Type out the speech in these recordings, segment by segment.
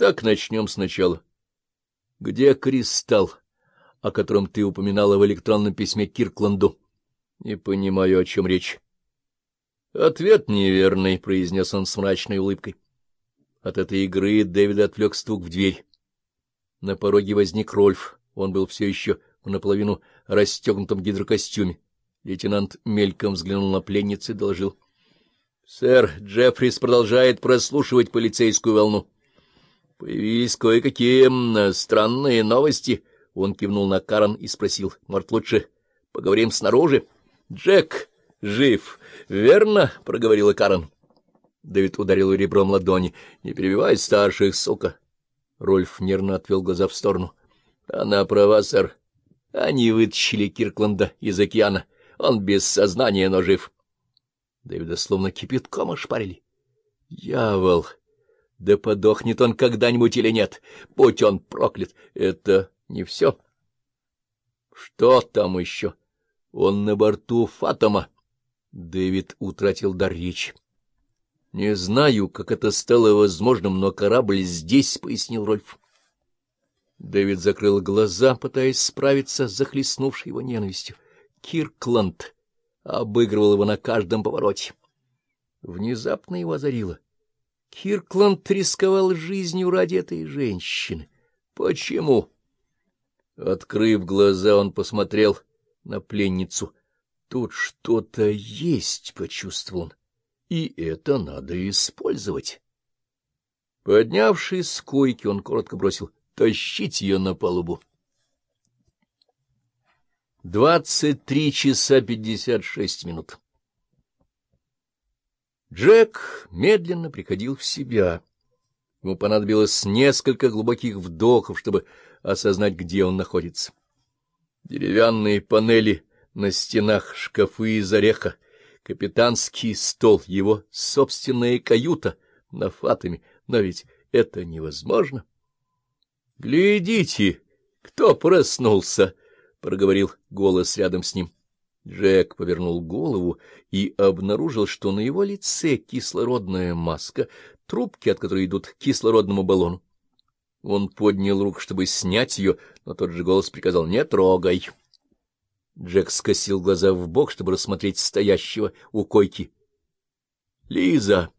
Итак, начнем сначала. Где кристалл, о котором ты упоминала в электронном письме Киркланду? Не понимаю, о чем речь. Ответ неверный, — произнес он с мрачной улыбкой. От этой игры Дэвид отвлек стук в дверь. На пороге возник Рольф. Он был все еще в наполовину расстегнутом гидрокостюме. Лейтенант мельком взглянул на пленницу и доложил. — Сэр, Джеффрис продолжает прослушивать полицейскую волну. — Появились кое-какие странные новости. Он кивнул на Карен и спросил. — Может, лучше поговорим снаружи? — Джек жив, верно? — проговорила Карен. Дэвид ударил ребром ладони. — Не перебивай старших, сука. Рольф нервно отвел глаза в сторону. — Она права, сэр. Они вытащили Киркланда из океана. Он без сознания, но жив. Дэвида словно кипятком ошпарили. — Дьявол! Да подохнет он когда-нибудь или нет, будь он проклят. Это не все. Что там еще? Он на борту Фатома. Дэвид утратил дар речи. Не знаю, как это стало возможным, но корабль здесь, — пояснил Рольф. Дэвид закрыл глаза, пытаясь справиться с захлестнувшей его ненавистью. Киркланд обыгрывал его на каждом повороте. Внезапно его озарило. Киркланд рисковал жизнью ради этой женщины. Почему? Открыв глаза, он посмотрел на пленницу. Тут что-то есть, — почувствовал он, — и это надо использовать. Поднявшись с койки, он коротко бросил «Тащить ее на палубу». Двадцать три часа пятьдесят шесть минут. Джек медленно приходил в себя. Ему понадобилось несколько глубоких вдохов, чтобы осознать, где он находится. Деревянные панели на стенах, шкафы из ореха, капитанский стол, его собственная каюта на фатами, но ведь это невозможно. — Глядите, кто проснулся! — проговорил голос рядом с ним. Джек повернул голову и обнаружил, что на его лице кислородная маска, трубки, от которой идут к кислородному баллону. Он поднял руку, чтобы снять ее, но тот же голос приказал «Не трогай». Джек скосил глаза в бок, чтобы рассмотреть стоящего у койки. «Лиза!»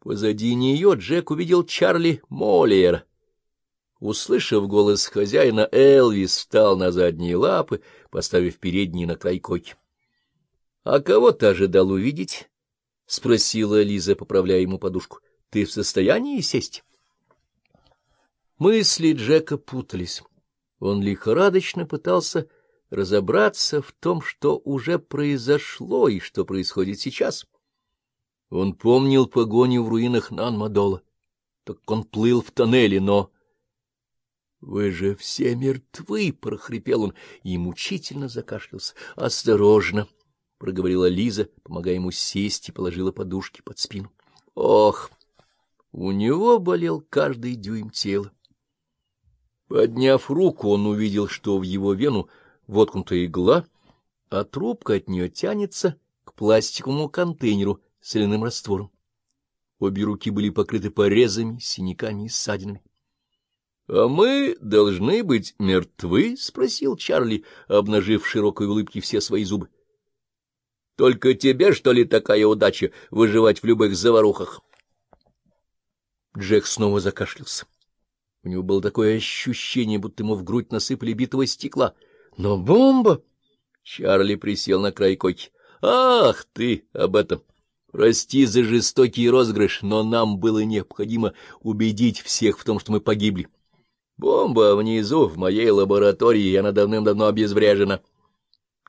Позади нее Джек увидел Чарли Моллиера. Услышав голос хозяина, Элвис встал на задние лапы, поставив передние на край койки. — А кого ты ожидал увидеть? — спросила Лиза, поправляя ему подушку. — Ты в состоянии сесть? Мысли Джека путались. Он лихорадочно пытался разобраться в том, что уже произошло и что происходит сейчас. Он помнил погоню в руинах Нанмадола, так он плыл в тоннеле, но — Вы же все мертвы! — прохрипел он и мучительно закашлялся. — Осторожно! — проговорила Лиза, помогая ему сесть и положила подушки под спину. — Ох! У него болел каждый дюйм тела. Подняв руку, он увидел, что в его вену воткнута игла, а трубка от нее тянется к пластиковому контейнеру с соляным раствором. Обе руки были покрыты порезами, синяками и ссадинами. — А мы должны быть мертвы? — спросил Чарли, обнажив широкой улыбке все свои зубы. — Только тебе, что ли, такая удача выживать в любых заварухах? Джек снова закашлялся. У него было такое ощущение, будто ему в грудь насыпали битого стекла. Но бомба! Чарли присел на край койки. — Ах ты об этом! Прости за жестокий розыгрыш, но нам было необходимо убедить всех в том, что мы погибли. — Бомба внизу, в моей лаборатории, и она давным-давно обезврежена.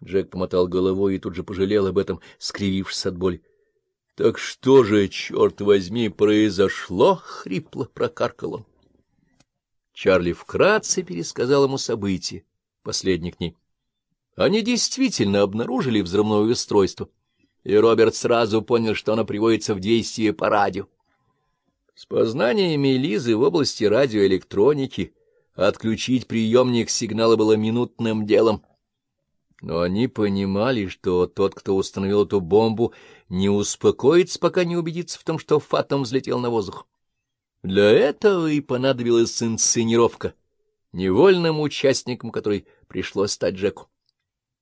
Джек помотал головой и тут же пожалел об этом, скривившись от боли. — Так что же, черт возьми, произошло? — хрипло прокаркал он. Чарли вкратце пересказал ему события, последних дней. Они действительно обнаружили взрывное устройство, и Роберт сразу понял, что оно приводится в действие по радио. С познаниями Лизы в области радиоэлектроники Отключить приемник сигнала было минутным делом. Но они понимали, что тот, кто установил эту бомбу, не успокоится, пока не убедится в том, что Фатом взлетел на воздух. Для этого и понадобилась инсценировка, невольным участником которой пришлось стать Джеку.